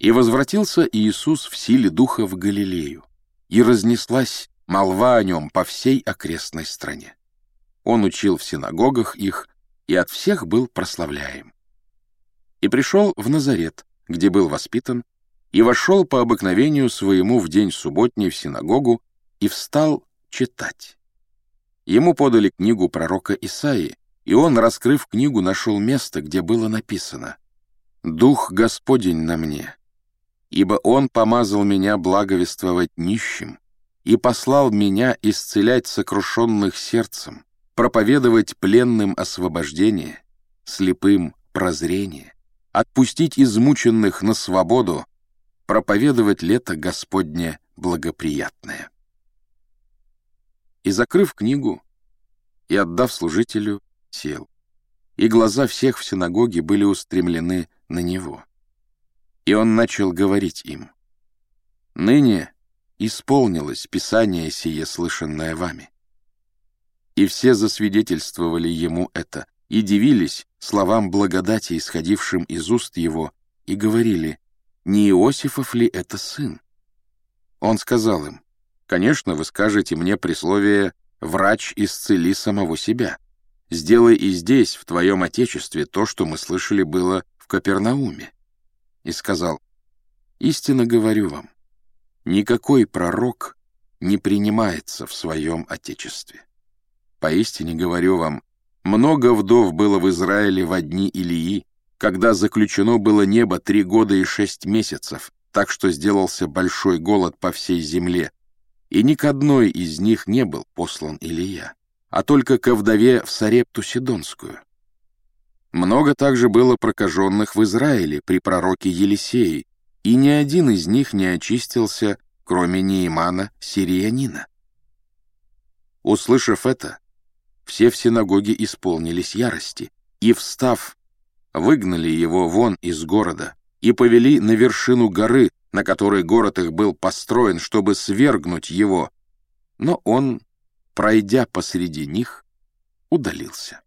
И возвратился Иисус в силе духа в Галилею, и разнеслась молва о нем по всей окрестной стране. Он учил в синагогах их, и от всех был прославляем. И пришел в Назарет, где был воспитан, и вошел по обыкновению своему в день субботний в синагогу и встал читать. Ему подали книгу пророка Исаии, и он, раскрыв книгу, нашел место, где было написано «Дух Господень на мне, ибо Он помазал меня благовествовать нищим и послал меня исцелять сокрушенных сердцем, проповедовать пленным освобождение, слепым прозрение, отпустить измученных на свободу, проповедовать лето Господне благоприятное». И, закрыв книгу и отдав служителю, сел, и глаза всех в синагоге были устремлены на него. И он начал говорить им, «Ныне исполнилось Писание сие, слышанное вами». И все засвидетельствовали ему это, и дивились словам благодати, исходившим из уст его, и говорили, «Не Иосифов ли это сын?» Он сказал им, «Конечно, вы скажете мне присловие «врач исцели самого себя». Сделай и здесь, в твоем отечестве, то, что мы слышали было в Капернауме и сказал, «Истинно говорю вам, никакой пророк не принимается в своем Отечестве. Поистине говорю вам, много вдов было в Израиле в дни Илии, когда заключено было небо три года и шесть месяцев, так что сделался большой голод по всей земле, и ни к одной из них не был послан Илия, а только ко вдове в Сарепту Сидонскую. Много также было прокаженных в Израиле при пророке Елисеи, и ни один из них не очистился, кроме Неимана, сириянина. Услышав это, все в синагоге исполнились ярости, и, встав, выгнали его вон из города и повели на вершину горы, на которой город их был построен, чтобы свергнуть его. Но он, пройдя посреди них, удалился.